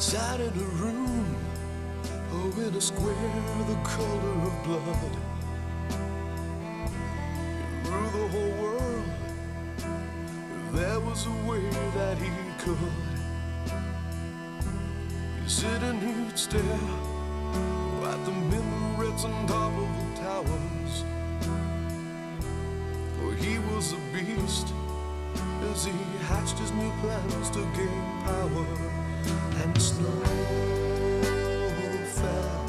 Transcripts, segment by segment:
Sat in a room, oh, in a square the color of blood. He ruled the whole world. There was a way that he could. He'd sit and he'd stare at the minarets on top of the towers. For he was a beast as he hatched his new plans to gain power. And the snow fell,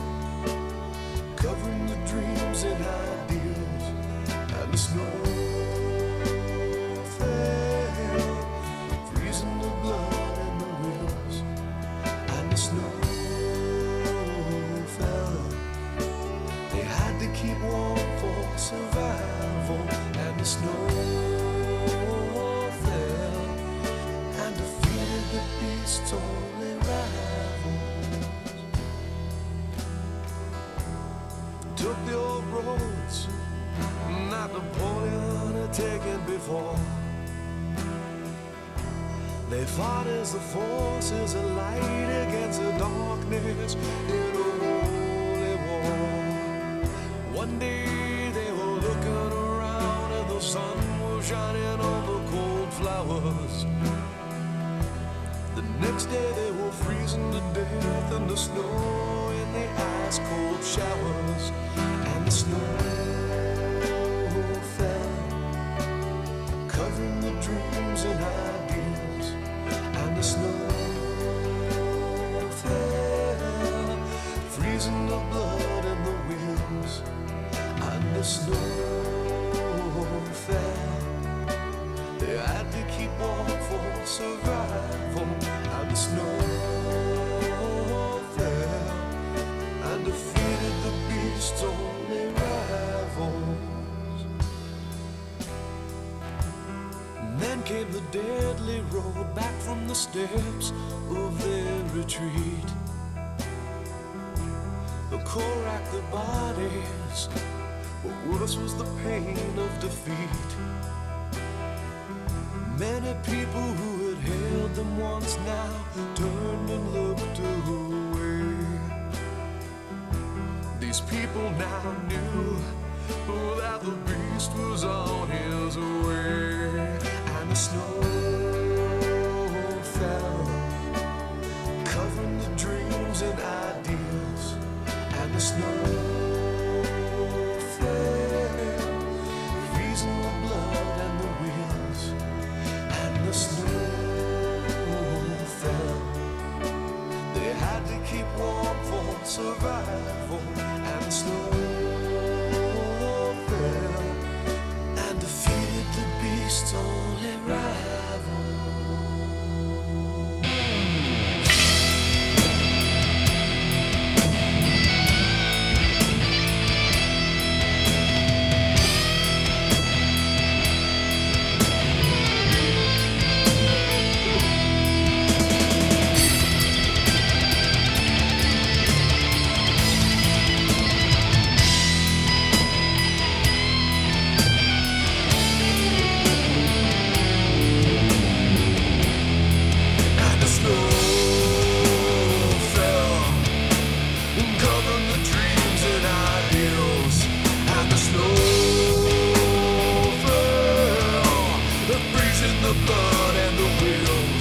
covering the dreams and ideals. And the snow fell, freezing the blood and the wheels. And the snow fell. They had to keep warm for survival. And the snow They fought as the forces of light against the darkness in a holy war. One day they were looking around and the sun was shining on the cold flowers. The next day they were freezing to death in the snow in the ice cold showers. The snow fell. They had to keep for survival. The snow fell and defeated the beast's only rivals. Then came the deadly road back from the steps of their retreat. The racked their bodies, but worse was the pain of defeat. Many people who had held them once now turned and looked away. These people now knew that the beast was on his keep warm for survival and slow. in the blood and the will.